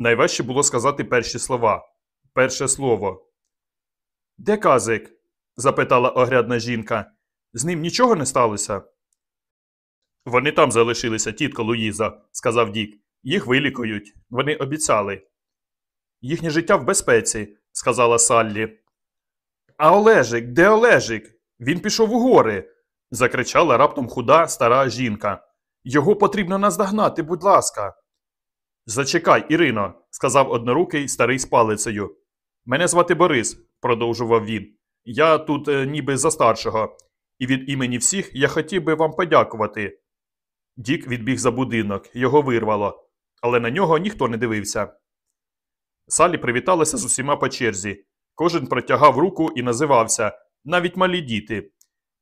Найважче було сказати перші слова. Перше слово. Де казик? запитала огрядна жінка. З ним нічого не сталося? Вони там залишилися, тітко Луїза, сказав Дік. Їх вилікують. Вони обіцяли. Їхнє життя в безпеці, сказала Саллі. А Олежик, де Олежик? Він пішов у гори. закричала раптом худа стара жінка. Його потрібно наздогнати, будь ласка. Зачекай, Ірино, сказав однорукий старий з палицею. Мене звати Борис, продовжував він. Я тут е, ніби за старшого, і від імені всіх я хотів би вам подякувати. Дік відбіг за будинок, його вирвало, але на нього ніхто не дивився. Салі привіталася з усіма по черзі. Кожен протягав руку і називався навіть малі діти.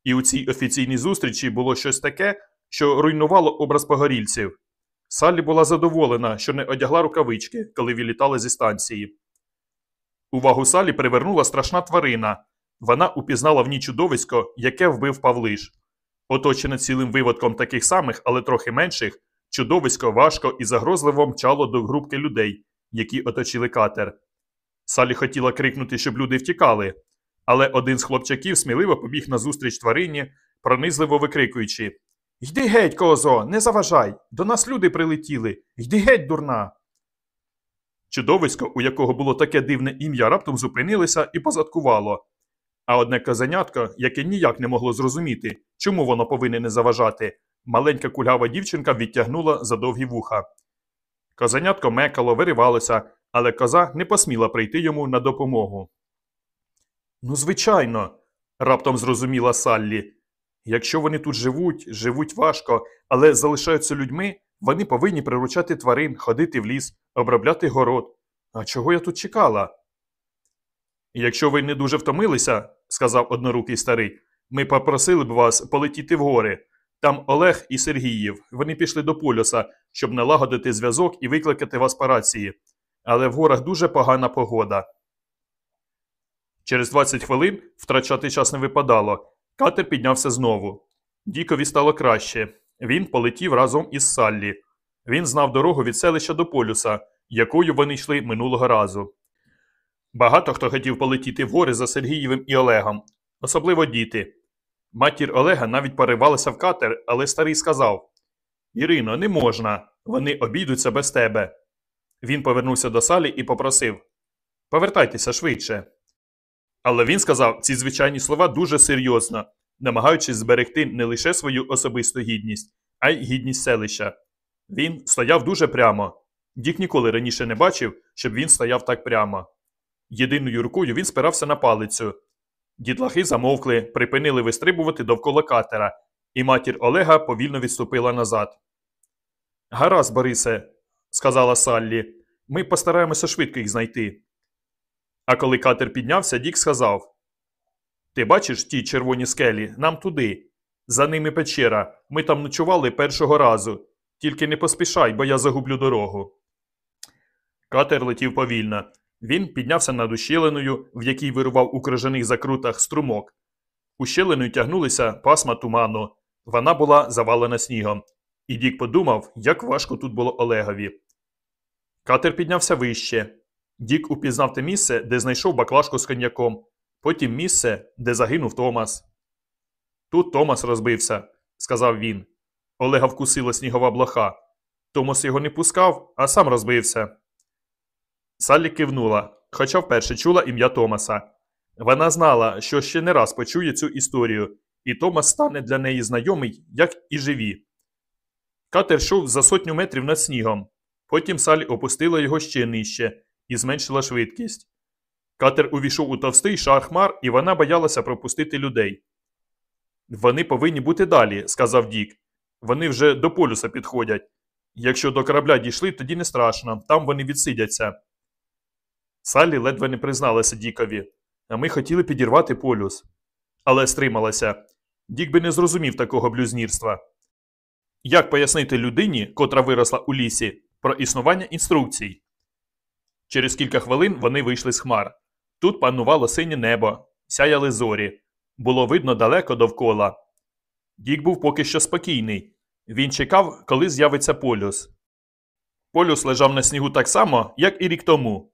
І у цій офіційній зустрічі було щось таке, що руйнувало образ погорільців. Саллі була задоволена, що не одягла рукавички, коли вилітали зі станції. Увагу Салі привернула страшна тварина. Вона упізнала в ній чудовисько, яке вбив Павлиш. Оточене цілим виводком таких самих, але трохи менших, чудовисько важко і загрозливо мчало до групки людей, які оточили катер. Салі хотіла крикнути, щоб люди втікали, але один з хлопчаків сміливо побіг назустріч тварині, пронизливо викрикуючи Йди геть, козо, не заважай! До нас люди прилетіли. Йди геть, дурна. Чудовисько, у якого було таке дивне ім'я, раптом зупинилося і позадкувало. А одне казанятко, яке ніяк не могло зрозуміти, чому воно повинне не заважати, маленька кульгава дівчинка відтягнула за довгі вуха. Козанятко мекало, виривалося, але коза не посміла прийти йому на допомогу. Ну, звичайно, раптом зрозуміла Саллі. Якщо вони тут живуть, живуть важко, але залишаються людьми, вони повинні приручати тварин, ходити в ліс, обробляти город. А чого я тут чекала? Якщо ви не дуже втомилися, сказав однорукий старий, ми попросили б вас полетіти в гори. Там Олег і Сергіїв. Вони пішли до полюса, щоб налагодити зв'язок і викликати вас по рації. Але в горах дуже погана погода. Через 20 хвилин втрачати час не випадало. Катер піднявся знову. Дікові стало краще. Він полетів разом із Саллі. Він знав дорогу від селища до полюса, якою вони йшли минулого разу. Багато хто хотів полетіти в гори за Сергієвим і Олегом, особливо діти. Матір Олега навіть поривалася в катер, але старий сказав Ірино, не можна. Вони обійдуться без тебе. Він повернувся до салі і попросив Повертайтеся швидше. Але він сказав ці звичайні слова дуже серйозно, намагаючись зберегти не лише свою особисту гідність, а й гідність селища. Він стояв дуже прямо. Дік ніколи раніше не бачив, щоб він стояв так прямо. Єдиною рукою він спирався на палицю. Дітлахи замовкли, припинили вистрибувати довкола катера, і матір Олега повільно відступила назад. Гаразд, Борисе, сказала Саллі, ми постараємося швидко їх знайти. А коли катер піднявся, Дік сказав Ти бачиш ті червоні скелі? Нам туди. За ними печера. Ми там ночували першого разу. Тільки не поспішай, бо я загублю дорогу. Катер летів повільно. Він піднявся над ущелиною, в якій вирував у крижаних закрутах струмок. Ущелиною тягнулися пасма туману. Вона була завалена снігом. І Дік подумав, як важко тут було Олегові. Катер піднявся вище. Дік упізнав те місце, де знайшов баклажку з коньяком, потім місце, де загинув Томас. Тут Томас розбився, сказав він. Олега вкусила снігова блоха. Томас його не пускав, а сам розбився. Саллі кивнула, хоча вперше чула ім'я Томаса. Вона знала, що ще не раз почує цю історію, і Томас стане для неї знайомий, як і живі. Катер йшов за сотню метрів над снігом. Потім Салі опустила його ще нижче і зменшила швидкість. Катер увійшов у товстий шар хмар, і вона боялася пропустити людей. Вони повинні бути далі, сказав Дік. Вони вже до полюса підходять. Якщо до корабля дійшли, тоді не страшно, там вони відсидяться. Саллі ледве не призналася Дікові, а ми хотіли підірвати полюс. Але стрималася. Дік би не зрозумів такого блюзнірства. Як пояснити людині, котра виросла у лісі, про існування інструкцій? Через кілька хвилин вони вийшли з хмар. Тут панувало синє небо, сяяли зорі. Було видно далеко довкола. Дік був поки що спокійний. Він чекав, коли з'явиться полюс. Полюс лежав на снігу так само, як і рік тому.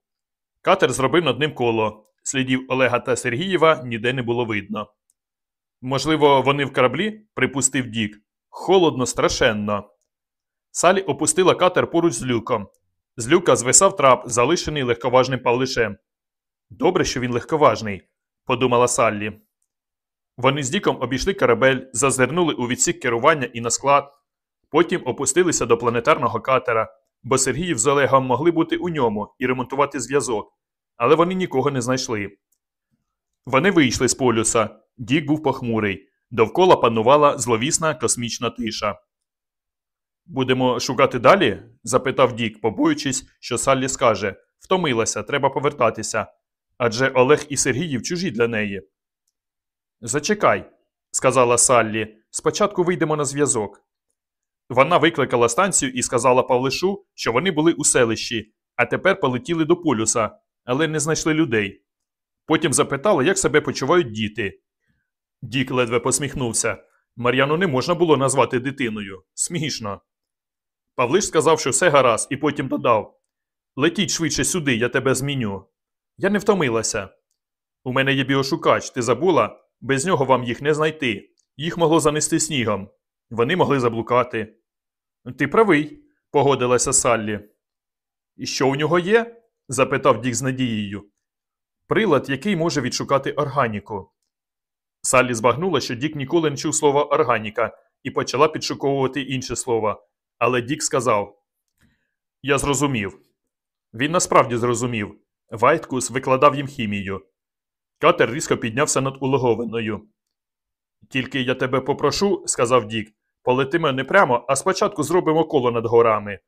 Катер зробив над ним коло. Слідів Олега та Сергієва ніде не було видно. Можливо, вони в кораблі? припустив Дік. Холодно, страшенно. Салі опустила катер поруч з люком. З люка звисав трап, залишений легковажним Павлишем. Добре, що він легковажний, подумала Саллі. Вони з Діком обійшли корабель, зазирнули у відсік керування і на склад, потім опустилися до планетарного катера, бо Сергіїв з Олегом могли бути у ньому і ремонтувати зв'язок, але вони нікого не знайшли. Вони вийшли з полюса. Дік був похмурий. Довкола панувала зловісна космічна тиша. Будемо шукати далі? запитав Дік, побоюючись, що Саллі скаже Втомилася, треба повертатися. Адже Олег і Сергіїв чужі для неї. Зачекай, сказала Саллі. Спочатку вийдемо на зв'язок. Вона викликала станцію і сказала Павлишу, що вони були у селищі, а тепер полетіли до полюса, але не знайшли людей. Потім запитала, як себе почувають діти. Дік ледве посміхнувся. Мар'яну не можна було назвати дитиною. Смішно. Павлиш сказав, що все гаразд, і потім додав Летіть швидше сюди, я тебе зміню. Я не втомилася. У мене є біошукач, ти забула? Без нього вам їх не знайти. Їх могло занести снігом. Вони могли заблукати. Ти правий, погодилася Саллі. І що у нього є? запитав Дік з надією. Прилад, який може відшукати органіку. Саллі збагнула, що Дік ніколи не чув слова органіка і почала підшуковувати інше слово. Але Дік сказав: Я зрозумів. Він насправді зрозумів. Вайткус викладав їм хімію. Катер різко піднявся над улоговиною. Тільки я тебе попрошу, сказав Дік, полетимо не прямо, а спочатку зробимо коло над горами.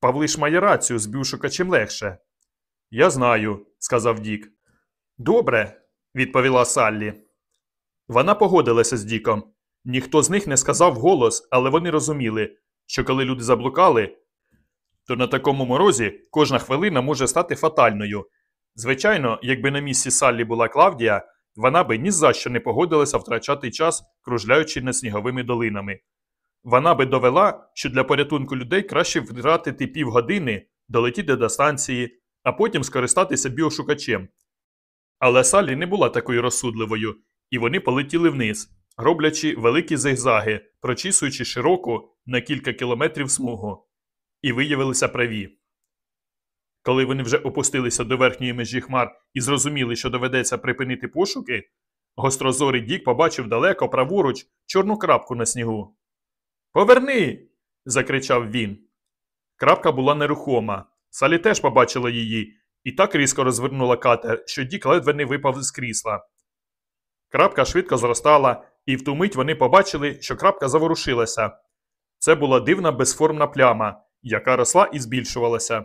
Павлиш має рацію, з бюшукачем легше. Я знаю, сказав Дік. Добре, відповіла Саллі. Вона погодилася з Діком. Ніхто з них не сказав голос, але вони розуміли, що коли люди заблукали, то на такому морозі кожна хвилина може стати фатальною. Звичайно, якби на місці Саллі була Клавдія, вона би ні за що не погодилася втрачати час, кружляючи над сніговими долинами. Вона би довела, що для порятунку людей краще втратити півгодини, долетіти до станції, а потім скористатися біошукачем. Але Саллі не була такою розсудливою, і вони полетіли вниз, роблячи великі зигзаги, прочісуючи широку на кілька кілометрів смугу, і виявилися праві. Коли вони вже опустилися до верхньої межі хмар і зрозуміли, що доведеться припинити пошуки, гострозорий Дік побачив далеко праворуч чорну крапку на снігу. Поверни. закричав він. Крапка була нерухома. Салі теж побачила її і так різко розвернула катер, що Дік ледве не випав з крісла. Крапка швидко зростала, і в ту мить вони побачили, що крапка заворушилася. Це була дивна безформна пляма, яка росла і збільшувалася.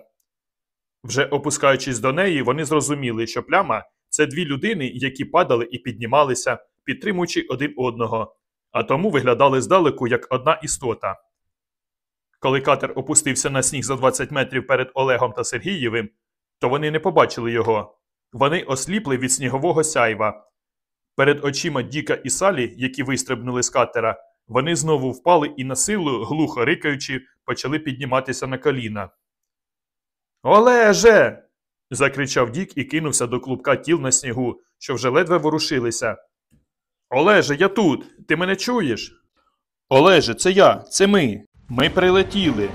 Вже опускаючись до неї, вони зрозуміли, що пляма це дві людини, які падали і піднімалися, підтримуючи один одного, а тому виглядали здалеку як одна істота. Коли катер опустився на сніг за 20 метрів перед Олегом та Сергієвим, то вони не побачили його. Вони осліпли від снігового сяйва. Перед очима Діка і Салі, які вистрибнули з катера, вони знову впали і на силу, глухо рикаючи, почали підніматися на коліна. Олеже. закричав Дік і кинувся до клубка тіл на снігу, що вже ледве ворушилися. Олеже, я тут. Ти мене чуєш? Олеже, це я, це ми. Ми прилетіли.